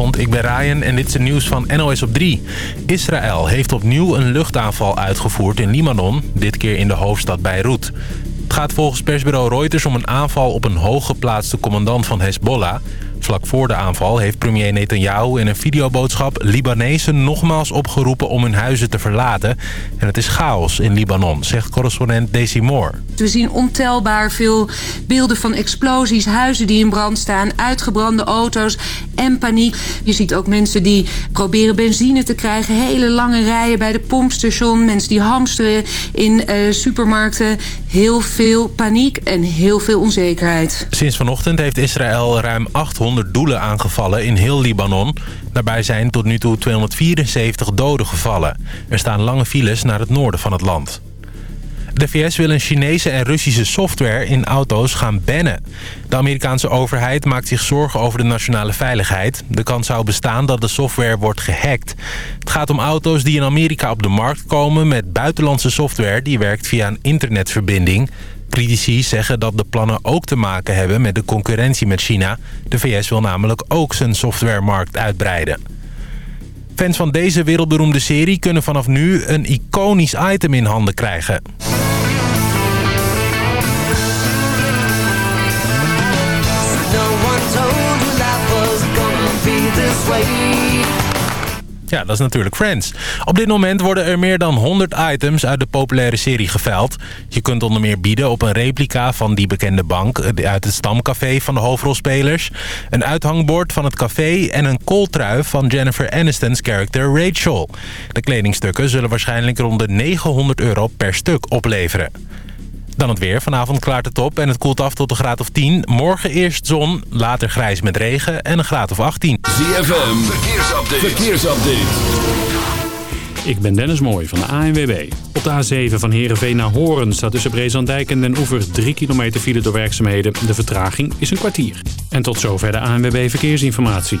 Ik ben Ryan en dit is het nieuws van NOS op 3. Israël heeft opnieuw een luchtaanval uitgevoerd in Libanon, dit keer in de hoofdstad Beirut. Het gaat volgens persbureau Reuters om een aanval op een hooggeplaatste commandant van Hezbollah... Vlak voor de aanval heeft premier Netanyahu in een videoboodschap Libanezen nogmaals opgeroepen om hun huizen te verlaten. En het is chaos in Libanon, zegt correspondent Daisy Moore. We zien ontelbaar veel beelden van explosies, huizen die in brand staan, uitgebrande auto's en paniek. Je ziet ook mensen die proberen benzine te krijgen, hele lange rijen bij de pompstation, mensen die hamsteren in uh, supermarkten. Heel veel paniek en heel veel onzekerheid. Sinds vanochtend heeft Israël ruim 800 doelen aangevallen in heel Libanon. Daarbij zijn tot nu toe 274 doden gevallen. Er staan lange files naar het noorden van het land. De VS wil een Chinese en Russische software in auto's gaan bannen. De Amerikaanse overheid maakt zich zorgen over de nationale veiligheid. De kans zou bestaan dat de software wordt gehackt. Het gaat om auto's die in Amerika op de markt komen... met buitenlandse software die werkt via een internetverbinding. Critici zeggen dat de plannen ook te maken hebben met de concurrentie met China. De VS wil namelijk ook zijn softwaremarkt uitbreiden. Fans van deze wereldberoemde serie kunnen vanaf nu een iconisch item in handen krijgen. Ja, dat is natuurlijk Friends. Op dit moment worden er meer dan 100 items uit de populaire serie geveild. Je kunt onder meer bieden op een replica van die bekende bank... Eh, uit het stamcafé van de hoofdrolspelers... een uithangbord van het café en een kooltrui van Jennifer Aniston's character Rachel. De kledingstukken zullen waarschijnlijk rond de 900 euro per stuk opleveren. Dan het weer. Vanavond klaart het op en het koelt af tot een graad of 10. Morgen eerst zon, later grijs met regen en een graad of 18. ZFM, verkeersupdate. verkeersupdate. Ik ben Dennis Mooij van de ANWB. Op de A7 van Heerenveen naar Horen staat tussen Brezandijk en Den Oever 3 kilometer file door werkzaamheden. De vertraging is een kwartier. En tot zover de ANWB Verkeersinformatie.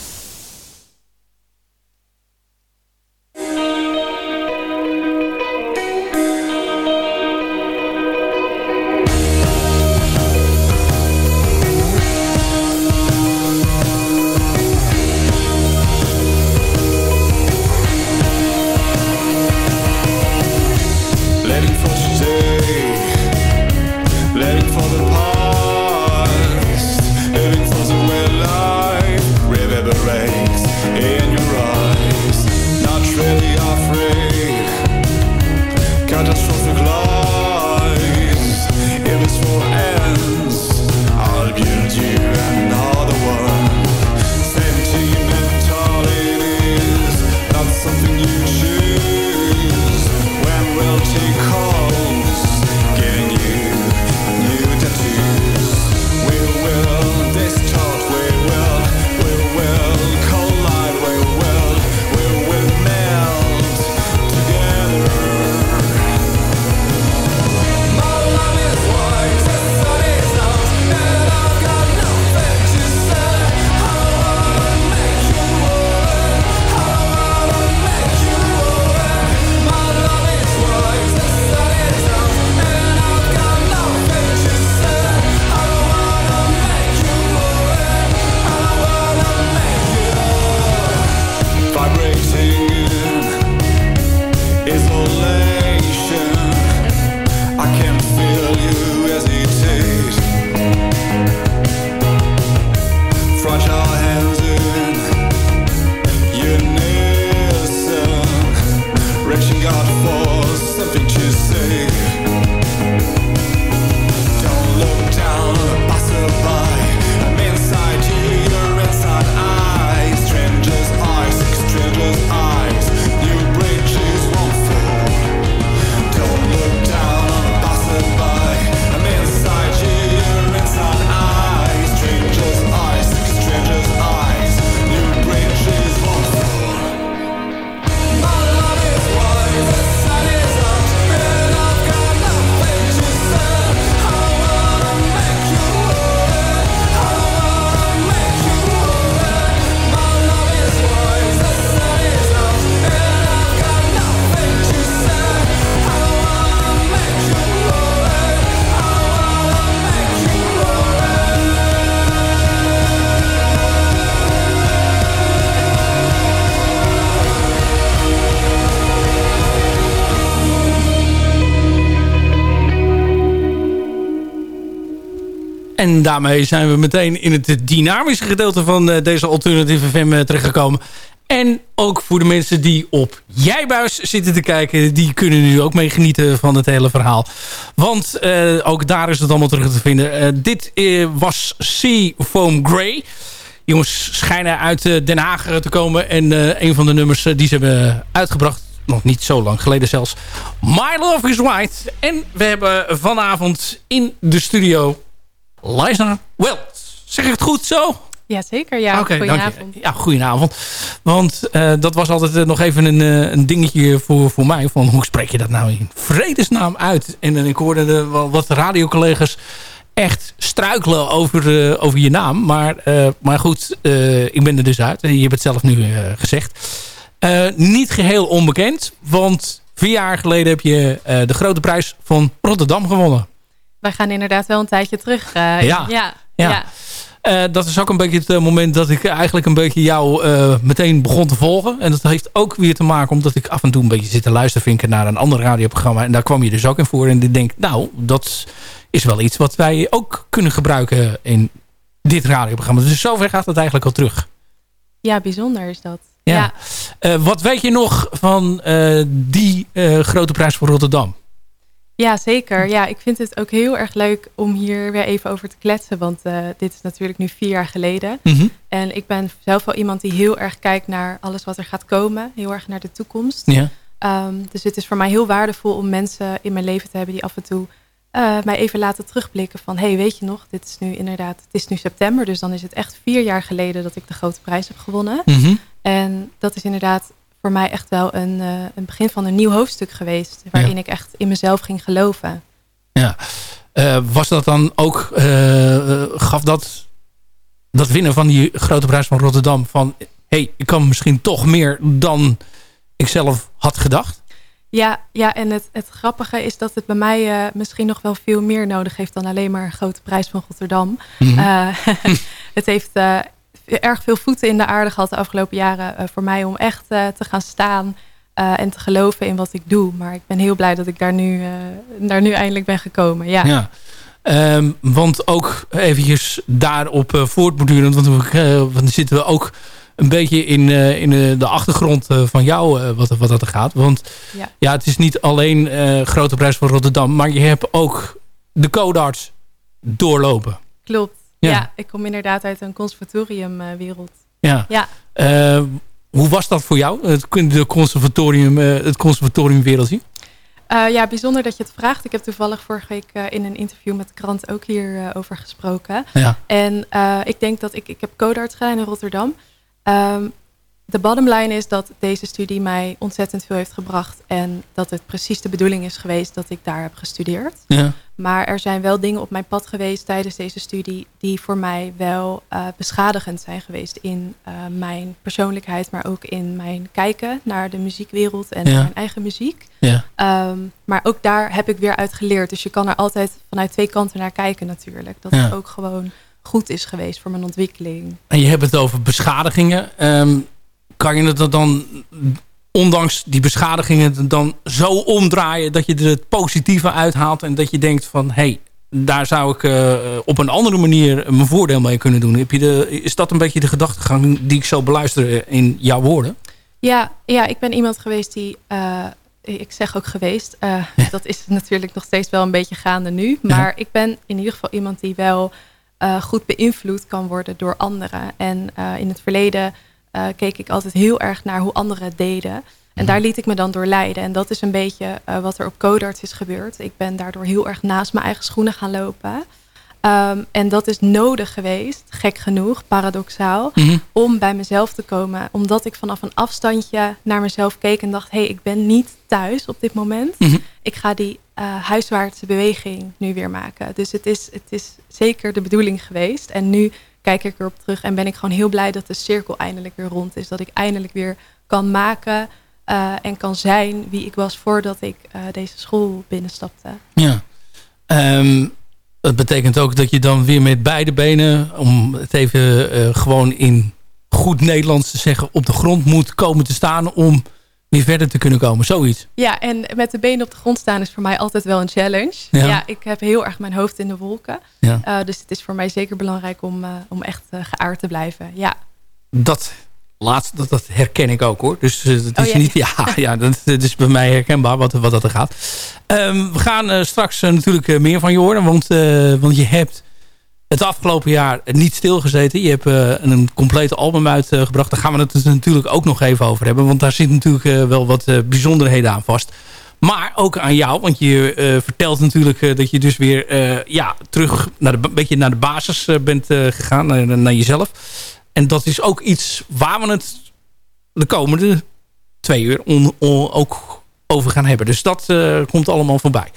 En daarmee zijn we meteen in het dynamische gedeelte van deze alternatieve FM terechtgekomen. En ook voor de mensen die op Jijbuis zitten te kijken... die kunnen nu ook meegenieten van het hele verhaal. Want ook daar is het allemaal terug te vinden. dit was Sea Foam Grey jongens schijnen uit Den Haag te komen. En een van de nummers die ze hebben uitgebracht nog niet zo lang geleden zelfs. My Love is White. En we hebben vanavond in de studio Liza Wells. Zeg ik het goed zo? Jazeker, ja. Okay, goedenavond. Ja, goedenavond. Want uh, dat was altijd uh, nog even een, uh, een dingetje voor, voor mij. Van hoe spreek je dat nou in vredesnaam uit? En ik hoorde de, wel wat radiocollega's echt struikelen over, over je naam. Maar, maar goed, ik ben er dus uit. Je hebt het zelf nu gezegd. Niet geheel onbekend, want vier jaar geleden heb je de grote prijs van Rotterdam gewonnen. Wij gaan inderdaad wel een tijdje terug. Uh, ja. ja. ja. ja. dat is ook een beetje het moment dat ik eigenlijk een beetje jou meteen begon te volgen. En dat heeft ook weer te maken omdat ik af en toe een beetje zit te luisteren naar een ander radioprogramma. En daar kwam je dus ook in voor. En ik denk, nou, dat is wel iets wat wij ook kunnen gebruiken in dit radioprogramma. Dus zover gaat het eigenlijk al terug. Ja, bijzonder is dat. Ja. Uh, wat weet je nog van uh, die uh, grote prijs voor Rotterdam? Ja, zeker. Ja, ik vind het ook heel erg leuk om hier weer even over te kletsen. Want dit is natuurlijk nu vier jaar geleden. Mm -hmm. En ik ben zelf wel iemand die heel erg kijkt naar alles wat er gaat komen. Heel erg naar de toekomst. Ja. Um, dus het is voor mij heel waardevol om mensen in mijn leven te hebben die af en toe mij even laten terugblikken van... hey, weet je nog, dit is nu inderdaad, het is nu september... dus dan is het echt vier jaar geleden dat ik de grote prijs heb gewonnen. Mm -hmm. En dat is inderdaad voor mij echt wel een, uh, een begin van een nieuw hoofdstuk geweest. Waarin ja. ik echt in mezelf ging geloven. Ja. Uh, was dat dan ook, uh, gaf dat, dat winnen van die grote prijs van Rotterdam van... hey, ik kan misschien toch meer dan ik zelf had gedacht? Ja, ja en het, het grappige is dat het bij mij uh, misschien nog wel veel meer nodig heeft... dan alleen maar een grote prijs van Rotterdam. Mhm. Mm -hmm. het heeft erg veel voeten in de aarde gehad de afgelopen jaren uh, voor mij om echt uh, te gaan staan uh, en te geloven in wat ik doe. Maar ik ben heel blij dat ik daar nu, daar nu eindelijk ben gekomen. Ja. ja. Um, want ook eventjes daarop voortbordurend, want we, dan zitten we ook een beetje in, in de achtergrond van jou wat, wat dat er gaat. Want ja. ja het is niet alleen Grote Prijs van Rotterdam, maar je hebt ook de codarts doorlopen. Klopt. Ja. ja. ik kom inderdaad uit een conservatoriumwereld. ja. ja. Uh, hoe was dat voor jou, het, de conservatorium, uh, het conservatoriumwereldje? Uh, ja, bijzonder dat je het vraagt. Ik heb toevallig vorige week in een interview met de krant ook hierover over gesproken. Ja. En ik denk dat ik, ik heb codarts gedaan in Rotterdam. Um, de bottom line is dat deze studie mij ontzettend veel heeft gebracht. En dat het precies de bedoeling is geweest dat ik daar heb gestudeerd. Ja. Maar er zijn wel dingen op mijn pad geweest tijdens deze studie... die voor mij wel uh, beschadigend zijn geweest in uh, mijn persoonlijkheid... maar ook in mijn kijken naar de muziekwereld en ja. mijn eigen muziek. Ja. Um, maar ook daar heb ik weer uit geleerd. Dus je kan er altijd vanuit twee kanten naar kijken natuurlijk. Dat het ook gewoon goed is geweest voor mijn ontwikkeling. En je hebt het over beschadigingen. Um, kan je het dan, ondanks die beschadigingen, dan zo omdraaien dat je er het positieve uithaalt en dat je denkt van, hé, hey, daar zou ik uh, op een andere manier mijn voordeel mee kunnen doen. Heb je de, is dat een beetje de gedachtegang die ik zo beluister in jouw woorden? Ja, ja ik ben iemand geweest die... Uh, ik zeg ook geweest. Uh, Ja. Dat is natuurlijk nog steeds wel een beetje gaande nu. Maar Ja. ik ben in ieder geval iemand die wel goed beïnvloed kan worden door anderen. En in het verleden uh, keek ik altijd heel erg naar hoe anderen het deden. En Mhm. daar liet ik me dan door leiden. En dat is een beetje uh, wat er op Codarts is gebeurd. Ik ben daardoor heel erg naast mijn eigen schoenen gaan lopen. Um, en dat is nodig geweest, gek genoeg, paradoxaal, Mhm. om bij mezelf te komen. Omdat ik vanaf een afstandje naar mezelf keek en dacht... hé, hey, ik ben niet thuis op dit moment. Mhm. Ik ga die uh, huiswaartse beweging nu weer maken. Dus het is, het is zeker de bedoeling geweest. En nu kijk ik erop terug en ben ik gewoon heel blij dat de cirkel eindelijk weer rond is. Dat ik eindelijk weer kan maken uh, en kan zijn wie ik was voordat ik uh, deze school binnenstapte. Ja. Um, dat betekent ook dat je dan weer met beide benen, om het even uh, gewoon in goed Nederlands te zeggen, op de grond moet komen te staan om weer verder te kunnen komen. Zoiets. Ja, en met de benen op de grond staan is voor mij altijd wel een challenge. Ja. Ja, ik heb heel erg mijn hoofd in de wolken. Ja. Eh, dus het is voor mij zeker belangrijk om, eh, om echt eh, geaard te blijven. Ja. Dat laatste, dat, dat herken ik ook hoor. Dus dat Oh, is niet, ja, ja, dat, dat is bij mij herkenbaar wat, wat dat er gaat. Ehm, we gaan straks natuurlijk meer van je horen. Want, want je hebt het afgelopen jaar niet stilgezeten. Je hebt eh, een complete album uitgebracht. Daar gaan we het natuurlijk ook nog even over hebben. Want daar zit natuurlijk eh, wel wat eh, bijzonderheden aan vast. Maar ook aan jou, want je vertelt natuurlijk dat je dus weer ja, terug naar de, een beetje naar de basis bent gegaan, naar, naar jezelf. En dat is ook iets waar we het de komende twee uur ook over gaan hebben. Dus dat eh, komt allemaal voorbij.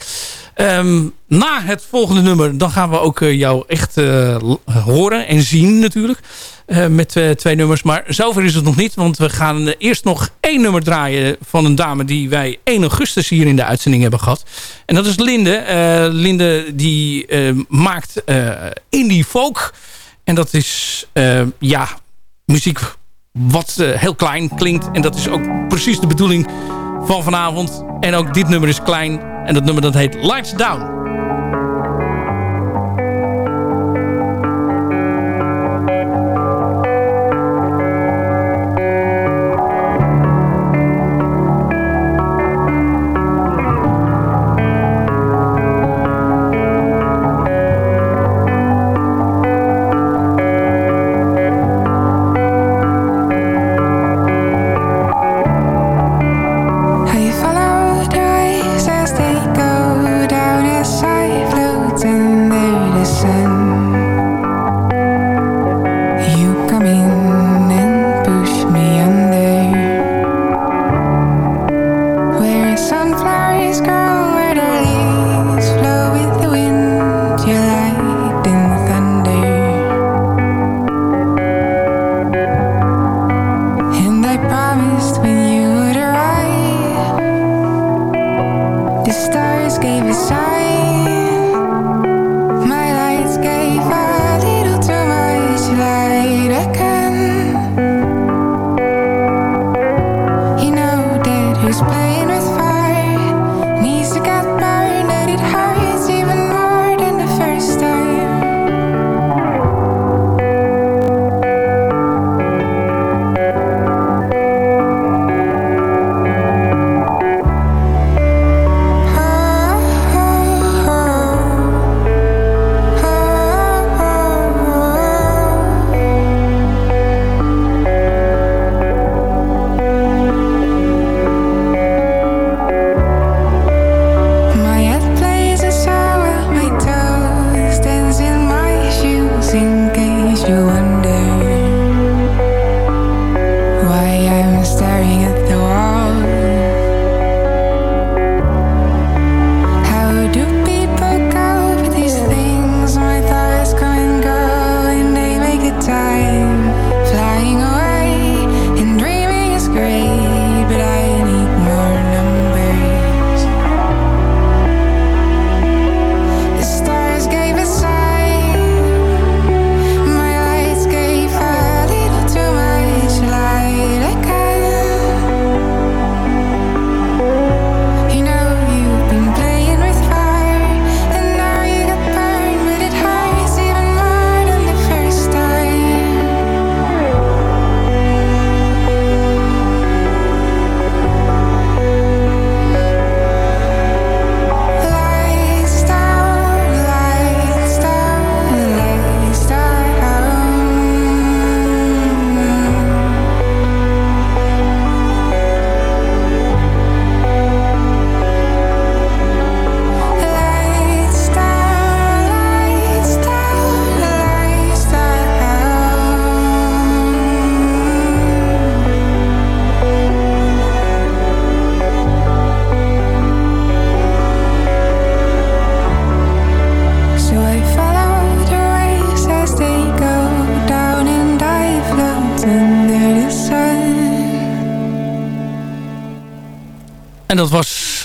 Ehm, na het volgende nummer, dan gaan we ook eh, jou echt eh, horen en zien natuurlijk. Met twee, nummers. Maar zover is het nog niet. Want we gaan eerst nog één nummer draaien van een dame die wij 1 augustus hier in de uitzending hebben gehad. En dat is Linde. Linde die maakt indie folk. En dat is ja, muziek wat heel klein klinkt. En dat is ook precies de bedoeling van vanavond. En ook dit nummer is klein. En dat nummer dat heet Lights Down.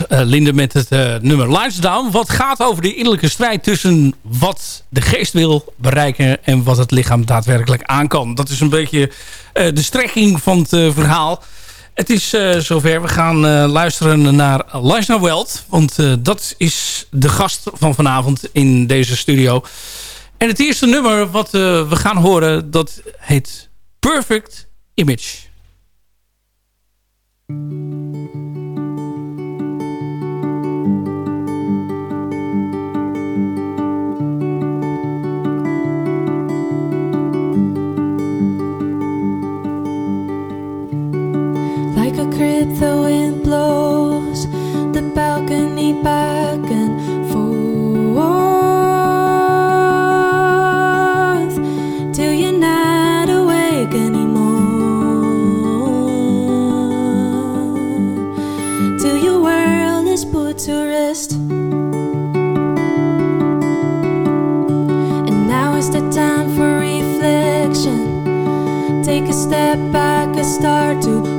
Linde met het eh, nummer Lights Down. Wat gaat over de innerlijke strijd tussen wat de geest wil bereiken... en wat het lichaam daadwerkelijk aan kan. Dat is een beetje eh, de strekking van het eh, verhaal. Het is eh, zover. We gaan eh, luisteren naar Liza Weld. Want eh, dat is de gast van vanavond in deze studio. En het eerste nummer wat we gaan horen... dat heet Perfect Image. A crib, the wind blows the balcony back and forth till you're not awake anymore. Till your world is put to rest. And now is the time for reflection. Take a step back and start to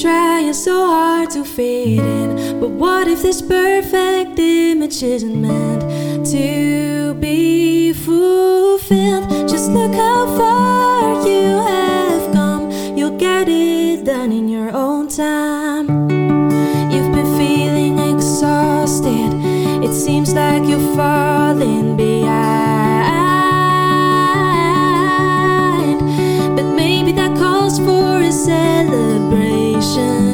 trying so hard to fit in. But what if this perfect image isn't meant to be fulfilled? Just look how far you have come. You'll get it done in your own time. You've been feeling exhausted. It seems like you're falling behind. But maybe that calls for a celebration. 是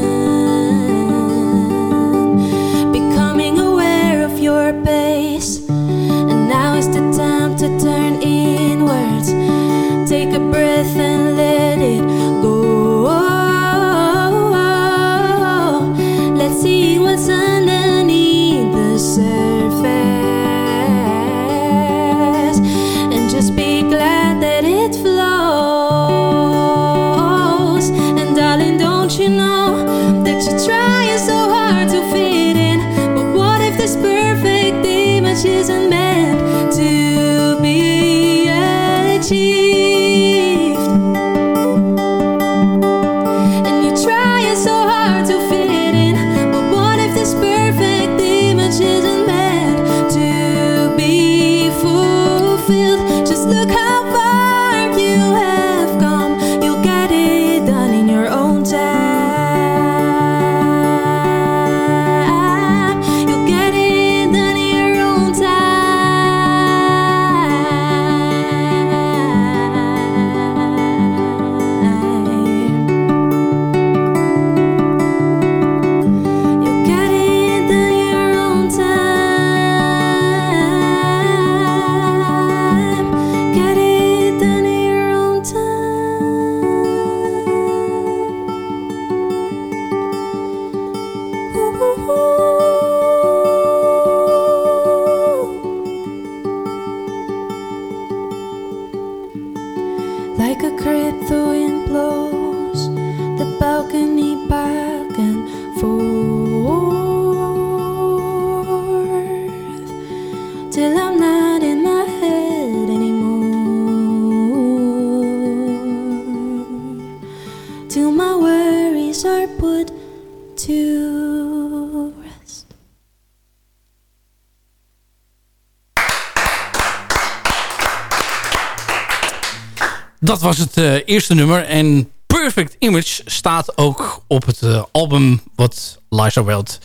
Dat was het eh, eerste nummer. En Perfect Image staat ook op het eh, album... wat Liza Weld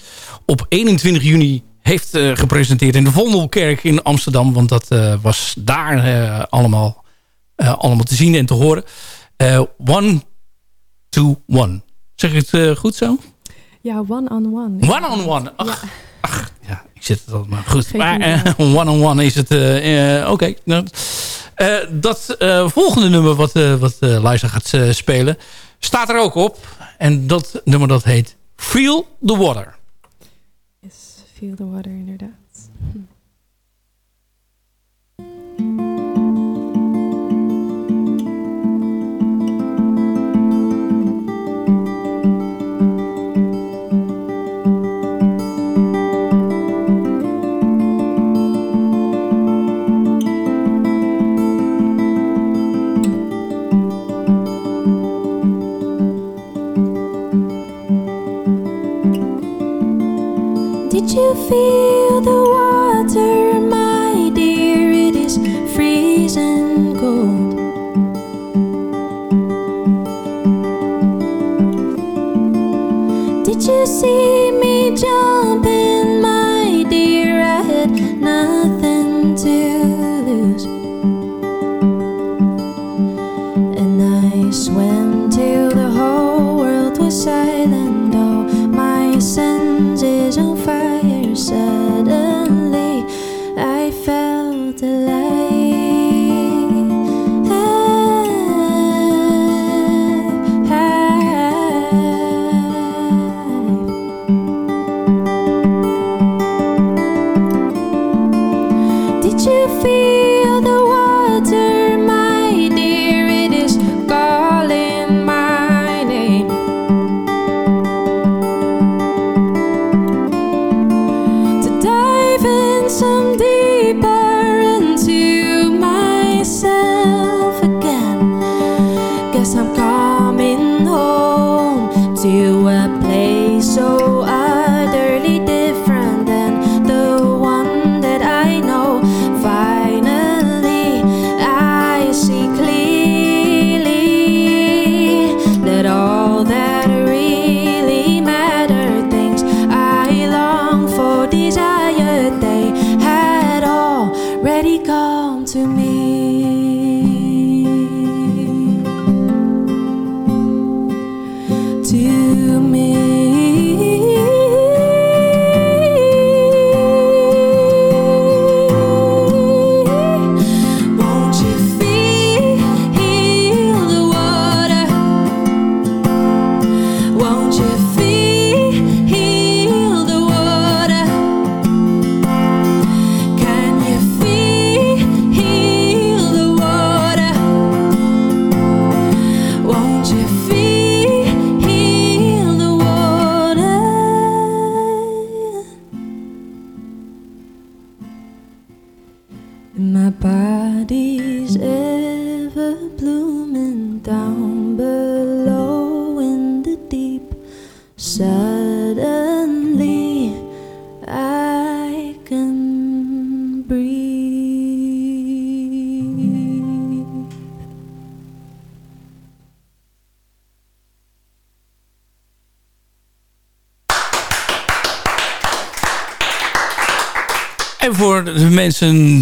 op 21 juni heeft eh, gepresenteerd... in de Vondelkerk in Amsterdam. Want dat was daar allemaal, allemaal te zien en te horen. One to one. Zeg ik het goed zo? Ja, one-on-one. One-on-one. Ach, ach, ja, ik zit het al maar goed. Maar eh, aan. one-on-one is het... Oké. nou, dat eh, volgende nummer wat, eh wat eh, Liza gaat eh, spelen... staat er ook op. En dat nummer dat heet Feel the Water. Yes, feel the water inderdaad. That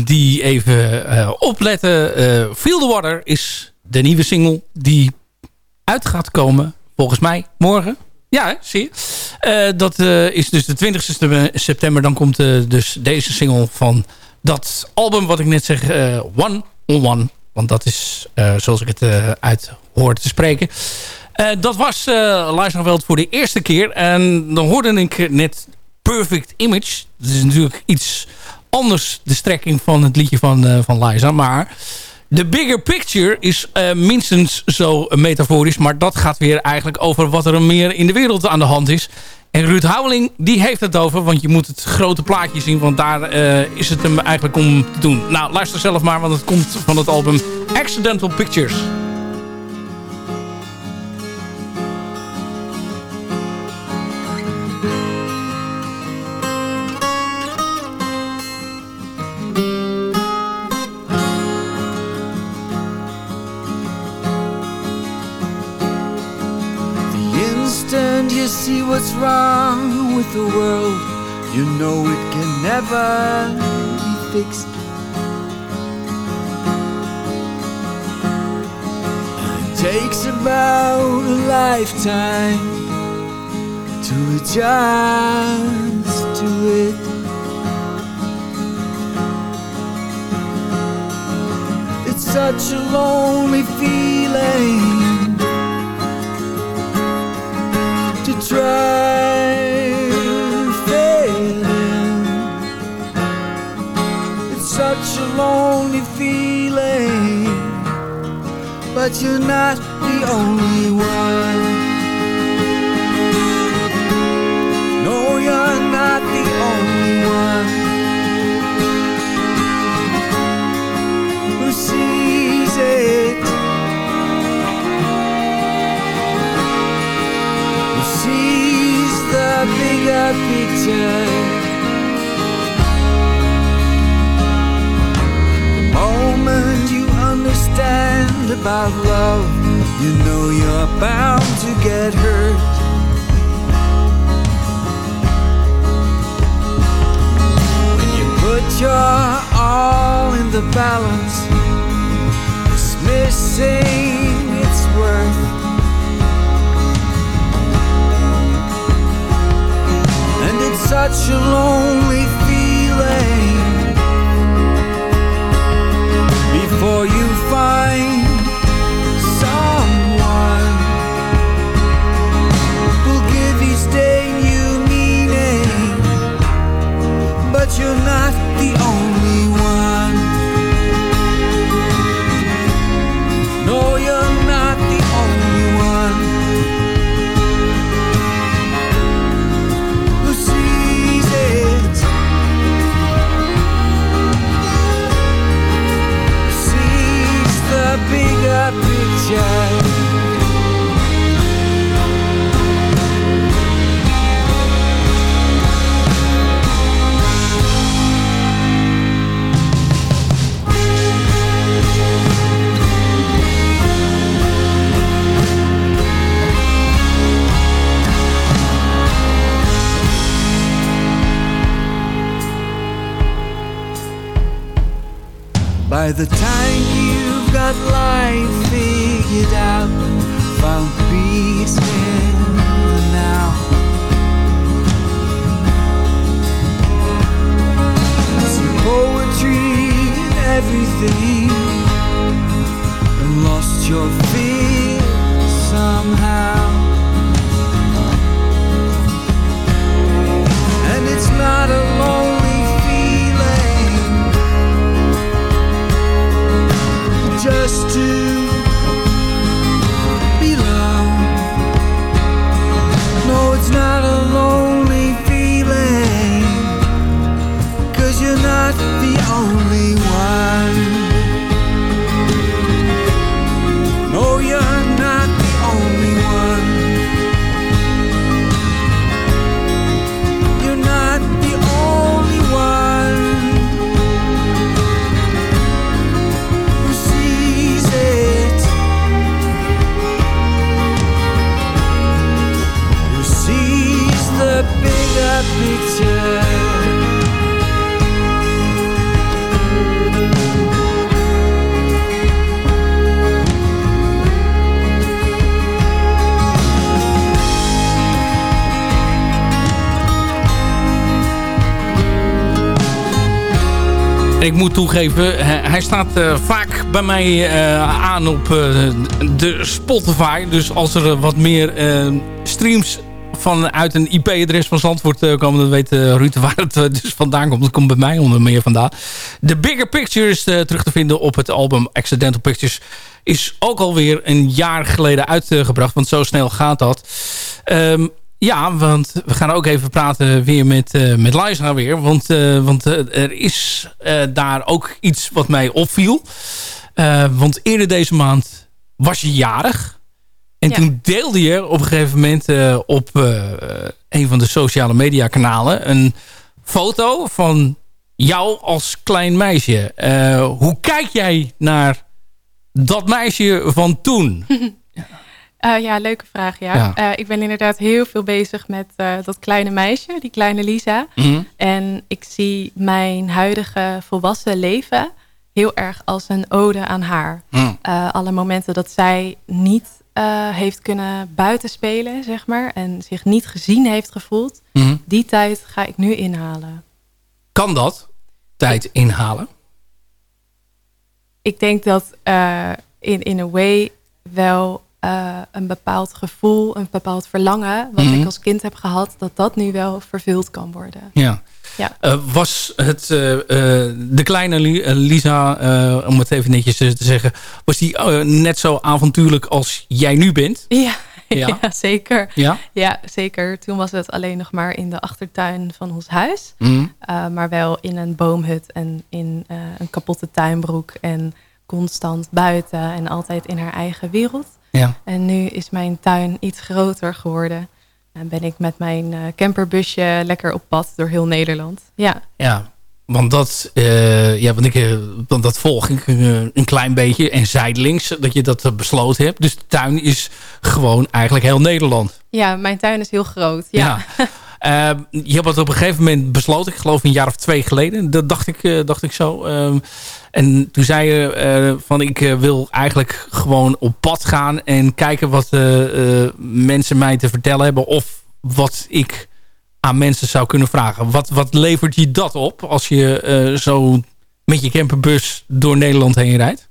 die even eh, opletten. eh Feel the Water is de nieuwe single die uit gaat komen. Volgens mij morgen. Ja, zie je. Eh, dat is dus de 20 september. Dan komt dus deze single van dat album wat ik net zeg. one on One. Want dat is zoals ik het uit hoor te spreken. Dat was uh, Veld voor de eerste keer. En dan hoorde ik net Perfect Image. Dat is natuurlijk iets anders de strekking van het liedje van, eh, van Liza. Maar de bigger picture is eh, minstens zo metaforisch. Maar dat gaat weer eigenlijk over wat er meer in de wereld aan de hand is. En Ruud Houweling, die heeft het over. Want je moet het grote plaatje zien. Want daar eh, is het hem eigenlijk om te doen. Nou, luister zelf maar. Want het komt van het album Accidental Pictures. Wrong with the world, you know it can never be fixed. It takes about a lifetime to adjust to it. It's such a lonely feeling try failing. It's such a lonely feeling, but you're not the only one. bigger picture. The moment you understand about love, you know you're bound to get hurt. Such a lonely By the moet toegeven, hij, staat eh, vaak bij mij eh, aan op eh, de Spotify. Dus als er wat meer streams vanuit een IP-adres van Zandvoort komen... dan weet Ruud waar het dus vandaan komt. Dat komt bij mij onder meer vandaan. De Bigger Picture is eh, terug te vinden op het album Accidental Pictures. Is ook alweer een jaar geleden uitgebracht. Want zo snel gaat dat. Ehm, ja, want we gaan ook even praten weer met, eh met Liza weer. Want, eh, want eh, er is daar ook iets wat mij opviel. Want eerder deze maand was je jarig. En Ja. toen deelde je op een gegeven moment op een van de sociale media kanalen... een foto van jou als klein meisje. Hoe kijk jij naar dat meisje van toen? Eh, ja, leuke vraag. Ja. Ja. Eh, ik ben inderdaad heel veel bezig met eh, dat kleine meisje, die kleine Lisa. Mhm. En ik zie mijn huidige volwassen leven heel erg als een ode aan haar. Mhm. Alle momenten dat zij niet heeft kunnen buitenspelen, zeg maar, en zich niet gezien heeft gevoeld, Mhm. die tijd ga ik nu inhalen. Kan dat tijd inhalen? Ik denk dat in, in a way wel eh, een bepaald gevoel, een bepaald verlangen, wat Mhm. ik als kind heb gehad, dat dat nu wel vervuld kan worden. Ja. Ja. Eh, was het eh, de kleine Li- Lisa, om het even netjes te zeggen... was die net zo avontuurlijk als jij nu bent? Ja, Ja. ja. zeker. Ja? Ja, zeker. Toen was het alleen nog maar in de achtertuin van ons huis. Mhm. Uh, maar wel in een boomhut en in uh, een kapotte tuinbroek. En constant buiten en altijd in haar eigen wereld. Ja. En nu is mijn tuin iets groter geworden. En ben ik met mijn uh, camperbusje lekker op pad door heel Nederland. Ja. Ja. Want dat, eh, ja, want ik, eh, want dat volg ik eh, een klein beetje. En zijdelings, dat je dat besloten hebt. Dus de tuin is gewoon eigenlijk heel Nederland. Ja, mijn tuin is heel groot. Ja. ja. je hebt het op een gegeven moment besloten. Ik geloof een jaar of twee geleden. Dat dacht ik, dacht ik zo. Ehm, en toen zei je van ik wil eigenlijk gewoon op pad gaan. En kijken wat mensen mij te vertellen hebben. Of wat ik aan mensen zou kunnen vragen. Wat, wat levert je dat op als je zo met je camperbus door Nederland heen rijdt?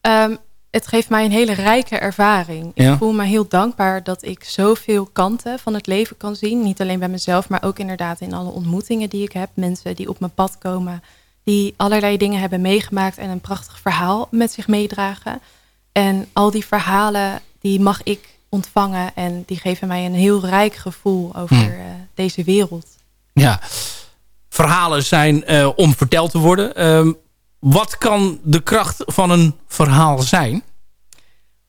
Um, het geeft mij een hele rijke ervaring. Ja. Ik voel me heel dankbaar dat ik zoveel kanten van het leven kan zien. Niet alleen bij mezelf, maar ook inderdaad in alle ontmoetingen die ik heb. Mensen die op mijn pad komen, die allerlei dingen hebben meegemaakt en een prachtig verhaal met zich meedragen. En al die verhalen, die mag ik ontvangen. En die geven mij een heel rijk gevoel over hmm. uh, deze wereld. Ja, verhalen zijn uh, om verteld te worden. Uh, wat kan de kracht van een verhaal zijn?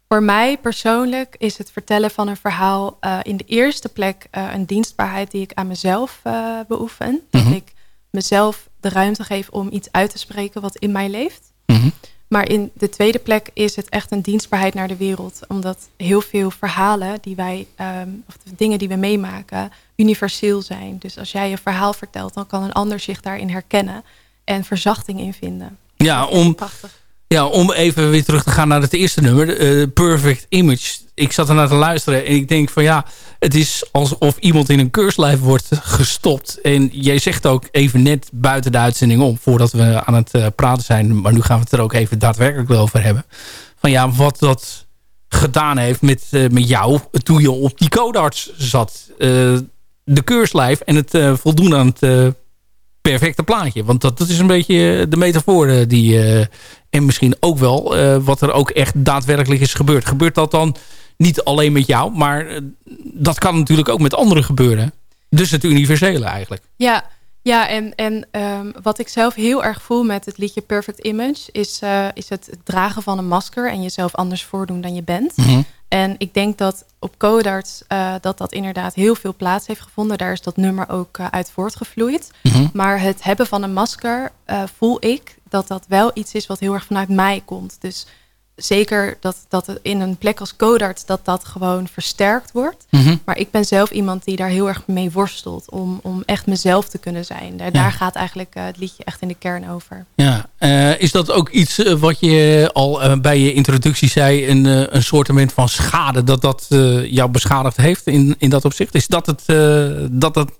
Voor mij persoonlijk is het vertellen van een verhaal uh, in de eerste plek een dienstbaarheid die ik aan mezelf beoefen. Mm -hmm. Dat ik mezelf de ruimte geef om iets uit te spreken wat in mij leeft. Mm -hmm. Maar in de tweede plek is het echt een dienstbaarheid naar de wereld. Omdat heel veel verhalen die wij, um, of de dingen die we meemaken, universeel zijn. Dus als jij een verhaal vertelt, dan kan een ander zich daarin herkennen en verzachting in vinden. Ja, om, ja, om even weer terug te gaan naar het eerste nummer, uh, Perfect Image. Ik zat er naar te luisteren en ik denk van ja, het is alsof iemand in een keurslijf wordt gestopt. En jij zegt ook even net buiten de uitzending om, voordat we aan het uh, praten zijn, maar nu gaan we het er ook even daadwerkelijk wel over hebben. Van ja, wat dat gedaan heeft met, uh, met jou toen je op die codarts zat. de keurslijf en het voldoen aan het perfecte plaatje. Want dat, dat is een beetje de metafoor die... en misschien ook wel wat er ook echt daadwerkelijk is gebeurd. Gebeurt dat dan niet alleen met jou, maar eh, dat kan natuurlijk ook met anderen gebeuren. Dus het universele eigenlijk. Ja, ja en, en um, wat ik zelf heel erg voel met het liedje Perfect Image... is, uh, is het dragen van een masker en jezelf anders voordoen dan je bent. Mm -hmm. En ik denk dat op Codarts uh, dat dat inderdaad heel veel plaats heeft gevonden. Daar is dat nummer ook uh, uit voortgevloeid. Mm -hmm. Maar het hebben van een masker voel ik dat dat wel iets is wat heel erg vanuit mij komt. Dus zeker dat, dat in een plek als Codarts dat dat gewoon versterkt wordt. Mm -hmm. Maar ik ben zelf iemand die daar heel erg mee worstelt om, om echt mezelf te kunnen zijn. Daar, ja. daar gaat eigenlijk uh, het liedje echt in de kern over. Ja, uh, is dat ook iets uh, wat je al bij je introductie zei, een, een soortement van schade dat dat jou beschadigd heeft in, in dat opzicht? Is dat het dat, dat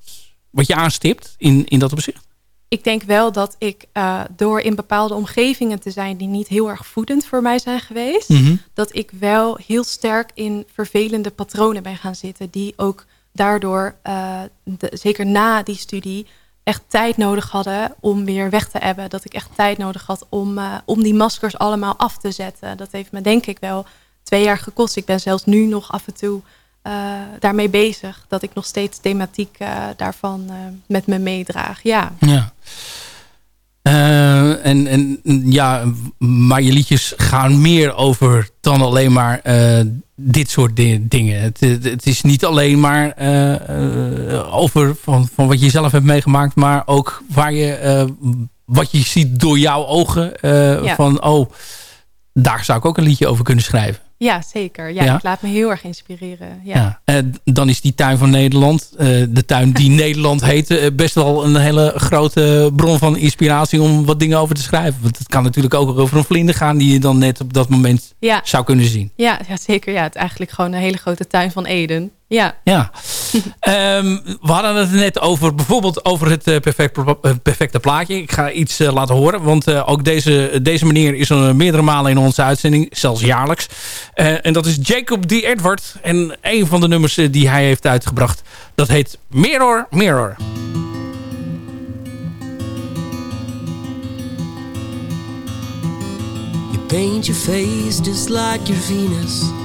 wat je aanstipt in, in dat opzicht? Ik denk wel dat ik uh, door in bepaalde omgevingen te zijn die niet heel erg voedend voor mij zijn geweest, mm -hmm. dat ik wel heel sterk in vervelende patronen ben gaan zitten, die ook daardoor, uh, de, zeker na die studie, echt tijd nodig hadden om weer weg te hebben. Dat ik echt tijd nodig had om, uh, om die maskers allemaal af te zetten. Dat heeft me denk ik wel twee jaar gekost. Ik ben zelfs nu nog af en toe daarmee bezig. Dat ik nog steeds thematiek uh, daarvan uh, met me meedraag. Ja. ja. en, en ja, maar je liedjes gaan meer over dan alleen maar dit soort dingen. Het, het, is niet alleen maar over van, van wat je zelf hebt meegemaakt, maar ook waar je, wat je ziet door jouw ogen. Ja. Van, oh, daar zou ik ook een liedje over kunnen schrijven. Ja, zeker. Ja, ja, ik laat me heel erg inspireren. Ja. ja. Uh, dan is die tuin van Nederland, uh, de tuin die Nederland heet, uh, best wel een hele grote bron van inspiratie om wat dingen over te schrijven. Want het kan natuurlijk ook over een vlinder gaan die je dan net op dat moment ja. zou kunnen zien. Ja, ja, zeker. Ja, het is eigenlijk gewoon een hele grote tuin van Eden. Ja. ja. um, we hadden het net over bijvoorbeeld over het uh, perfect, uh, perfecte plaatje. Ik ga iets uh, laten horen. Want ook deze, deze meneer is er meerdere malen in onze uitzending. Zelfs jaarlijks. en dat is Jacob D. Edward. En een van de nummers die hij heeft uitgebracht. Dat heet Mirror Mirror. You paint your face just like your Venus.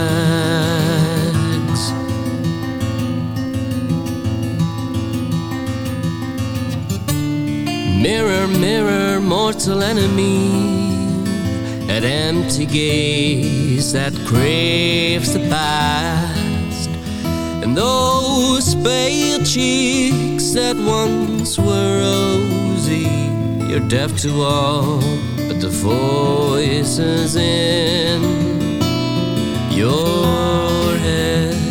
Mirror, mirror, mortal enemy, at empty gaze that craves the past, and those pale cheeks that once were rosy. You're deaf to all but the voices in your head.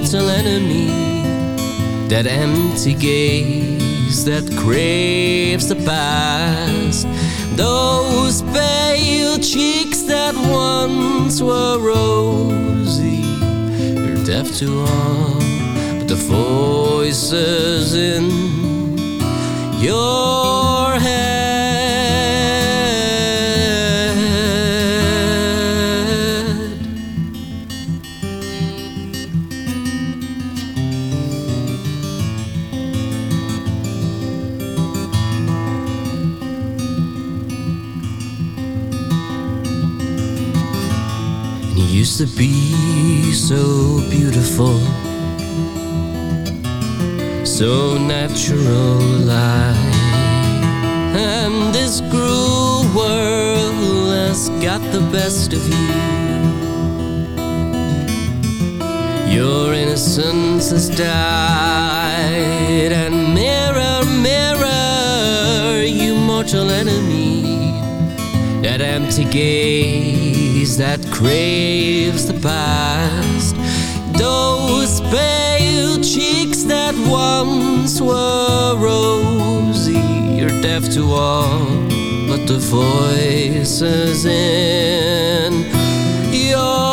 mortal enemy, that empty gaze that craves the past, those pale cheeks that once were rosy. You're deaf to all but the voices in your head. To be so beautiful, so natural like. And this cruel world has got the best of you. Your innocence has died, and mirror, mirror, you mortal enemy that empty gaze that craves the past. Those pale cheeks that once were rosy you're deaf to all but the voices in your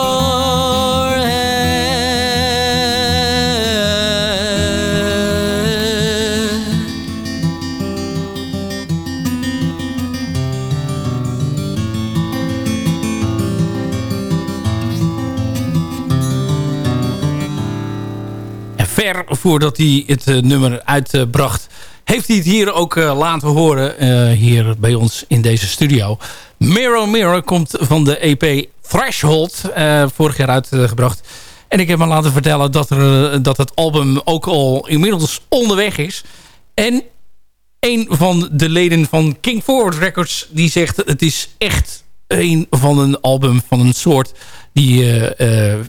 voordat hij het eh, nummer uitbracht... heeft hij het hier ook eh, laten horen. eh, hier bij ons in deze studio. Mirror Mirror komt van de EP Threshold. vorig jaar uitgebracht. En ik heb me laten vertellen dat, er, dat het album ook al inmiddels onderweg is. En een van de leden van King Forward Records... die zegt het is echt een van een album van een soort... die,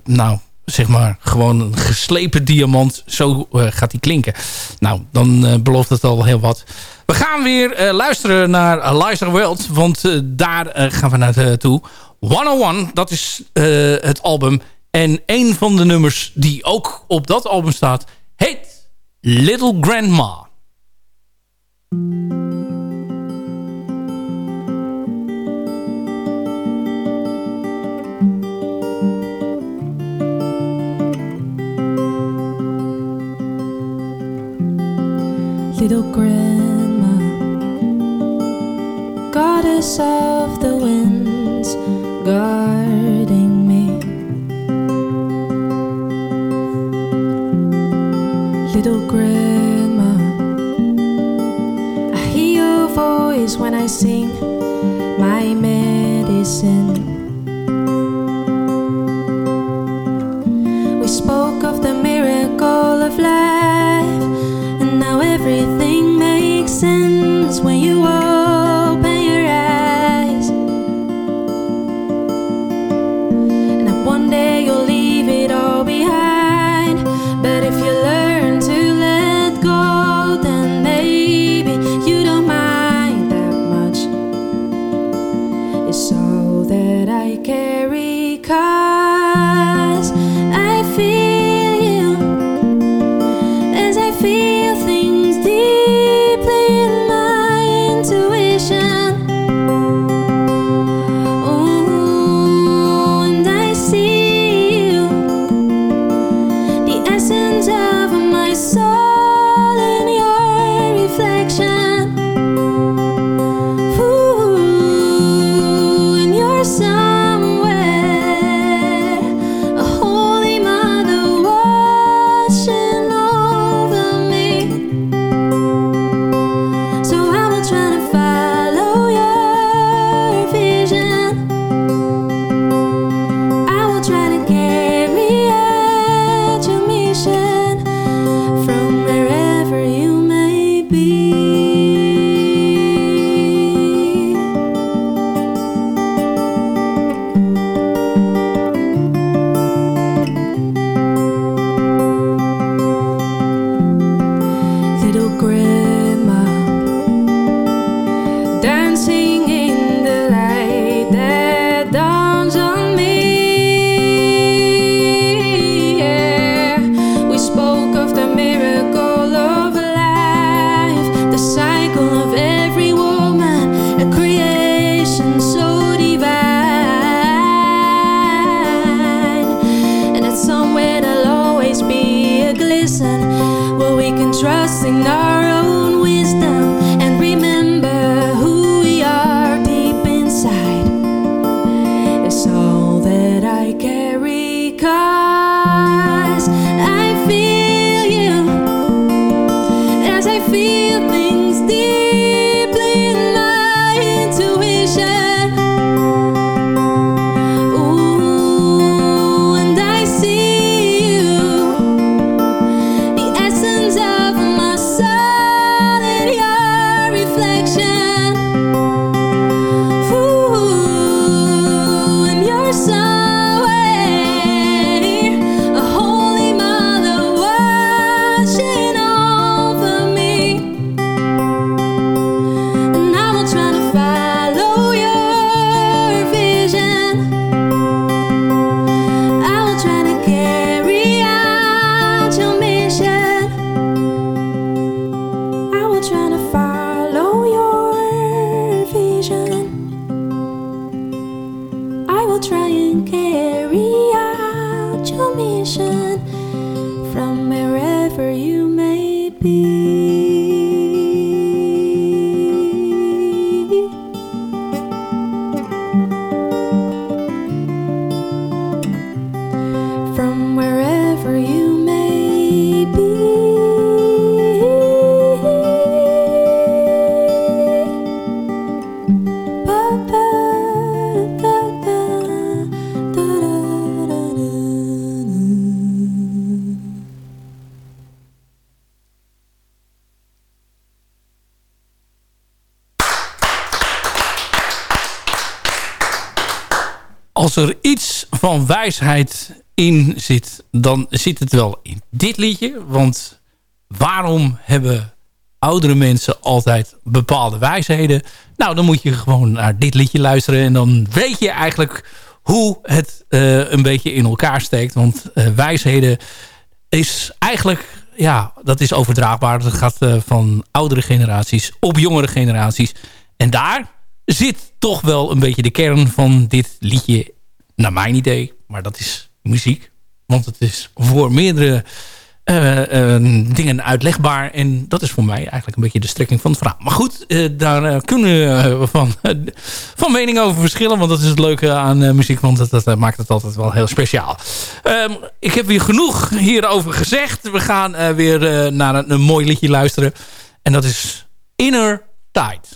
nou, zeg maar, gewoon een geslepen diamant. Zo eh, gaat die klinken. Nou, dan eh, belooft het al heel wat. We gaan weer eh, luisteren naar Eliza World. Want daar gaan we naartoe. 101, dat is het album. En een van de nummers die ook op dat album staat... heet Little Grandma. Little grandma, goddess of the winds, guarding me. Little grandma, I hear your voice when I sing my medicine. We spoke of the miracle of life, listen wijsheid in zit, dan zit het wel in dit liedje. Want waarom hebben oudere mensen altijd bepaalde wijsheden? Nou, dan moet je gewoon naar dit liedje luisteren. En dan weet je eigenlijk hoe het eh, een beetje in elkaar steekt. Want eh, wijsheden is eigenlijk, ja, dat is overdraagbaar. Dat gaat eh, van oudere generaties op jongere generaties. En daar zit toch wel een beetje de kern van dit liedje, naar mijn idee. Maar dat is muziek. Want het is voor meerdere eh, eh, dingen uitlegbaar. En dat is voor mij eigenlijk een beetje de strekking van het verhaal. Maar goed, eh, daar eh, kunnen we eh, van, van mening over verschillen. Want dat is het leuke aan eh, muziek. Want dat, dat eh, maakt het altijd wel heel speciaal. Ehm, ik heb weer genoeg hierover gezegd. We gaan eh, weer eh, naar een, een mooi liedje luisteren. En dat is Inner Tide.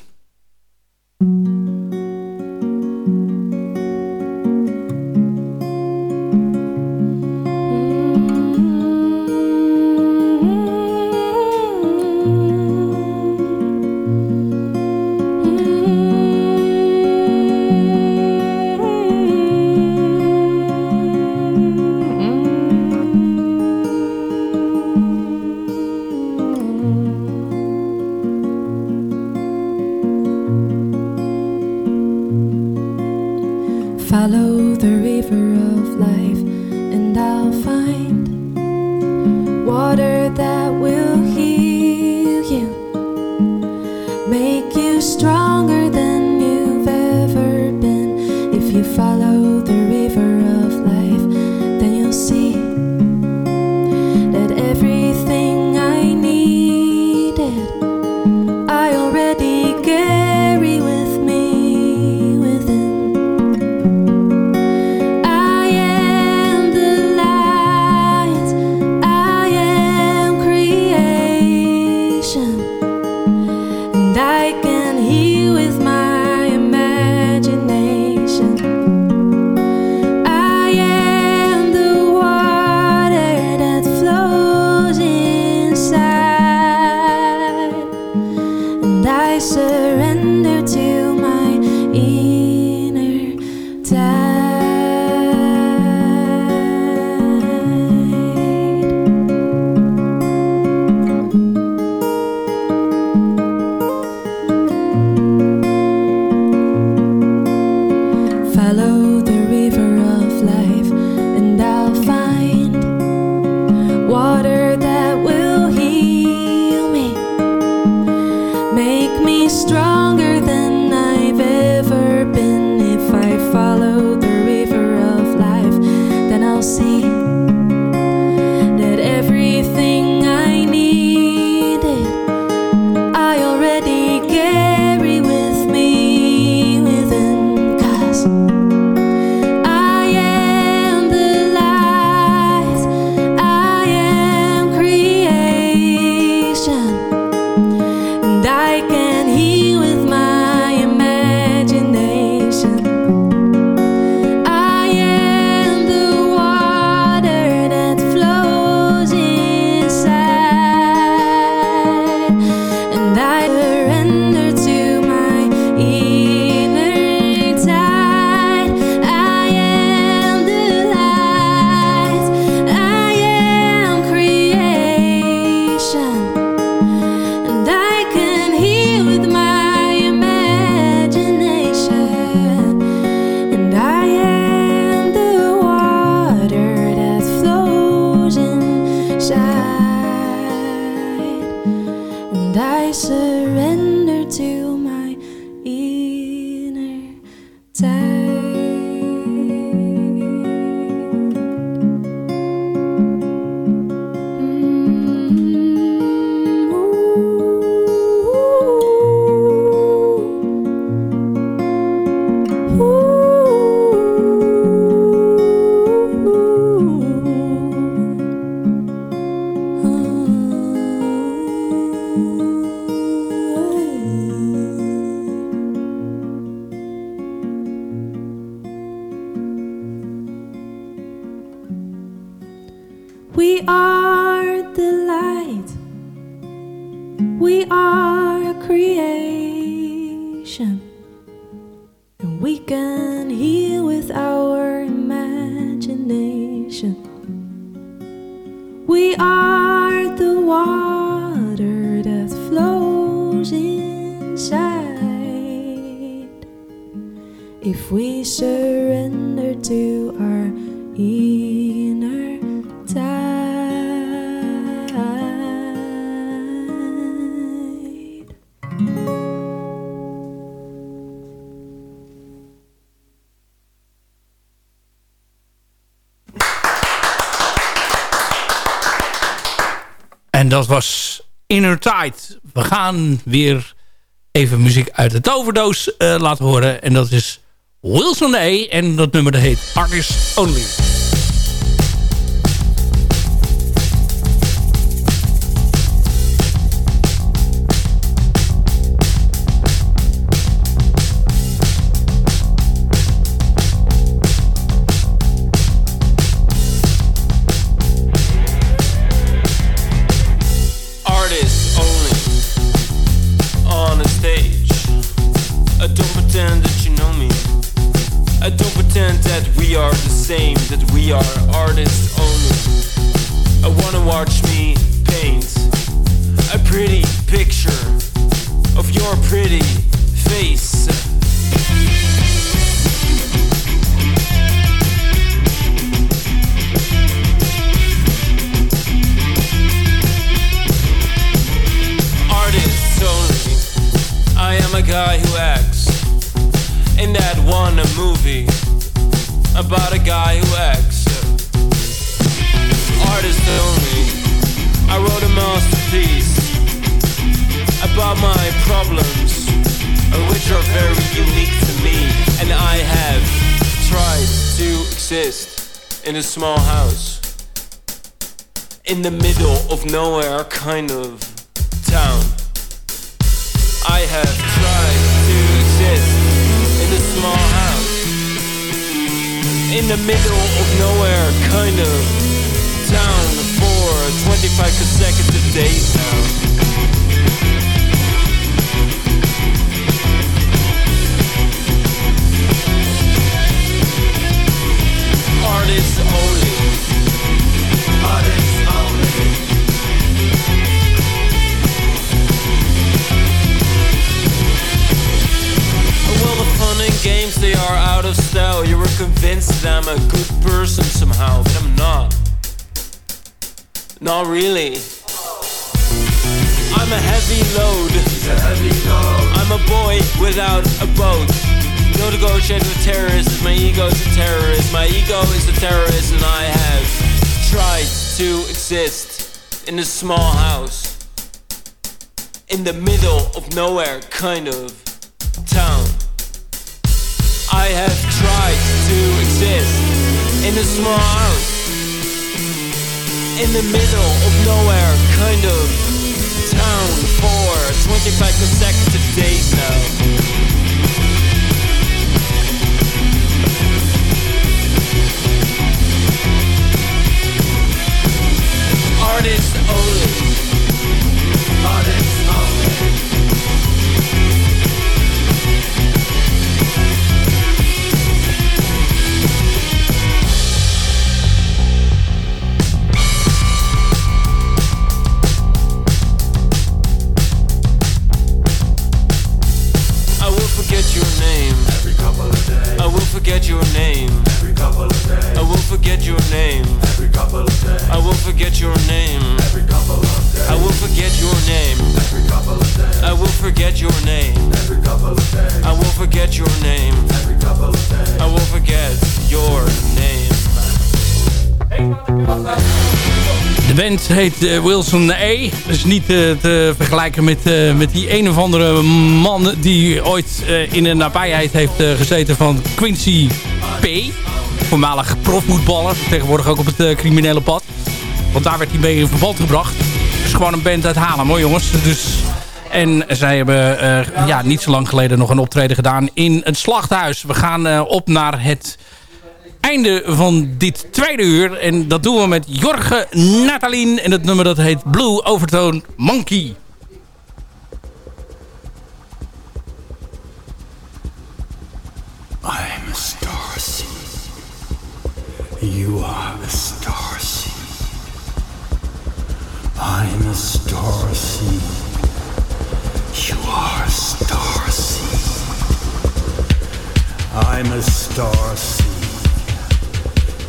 zijn. En dat was Inner Tide. We gaan weer even muziek uit de toverdoos uh, laten horen. En dat is Wilson A. En dat nummer heet Artist Only. Not really. I'm a heavy load. I'm a boy without a boat. No negotiate with terrorists. My ego's a terrorist. My ego is a terrorist, and I have tried to exist in a small house in the middle of nowhere, kind of town. I have tried to exist in a small house in the middle of nowhere, kind of town for 25 consecutive days now. Band heet eh, Wilson A. Dus niet eh, te vergelijken met, eh, met die een of andere man die ooit in de nabijheid heeft gezeten van Quincy P. Voormalig profvoetballer. Tegenwoordig ook op het criminele pad. Want daar werd hij mee in verband gebracht. Is gewoon een band uit Haarlem hoor jongens. Dus, en zij hebben ja, niet zo lang geleden nog een optreden gedaan in het slachthuis. We gaan op naar het einde van dit tweede uur. En dat doen we met Jorge Natalien. En het nummer dat heet Blue Overtone Monkey. I'm a star seed. You are a star seed. I'm a star seed. You are a star seed. I'm a star seed.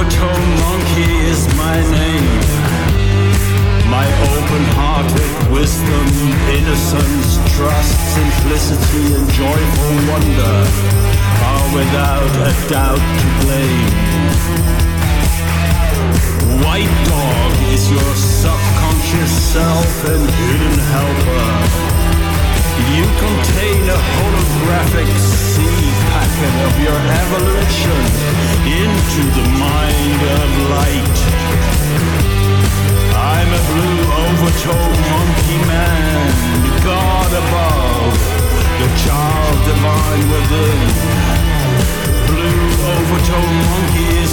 overtone monkey is my name. My open-hearted wisdom, innocence, trust, simplicity, and joyful wonder are without a doubt to blame. White dog is your subconscious self and hidden helper. You contain a holographic seed packet of your evolution into the mind of light. I'm a blue overtone monkey man, God above, the child divine within. Blue overtone monkey is